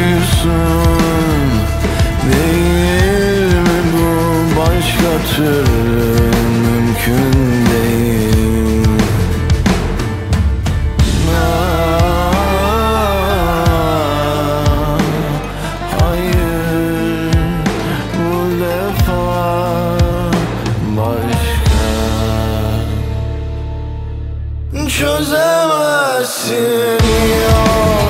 istiyorsun Değil mi bu başka türlü mümkün değil. Aa, Hayır. Bu defa başka Çözemezsin. Ya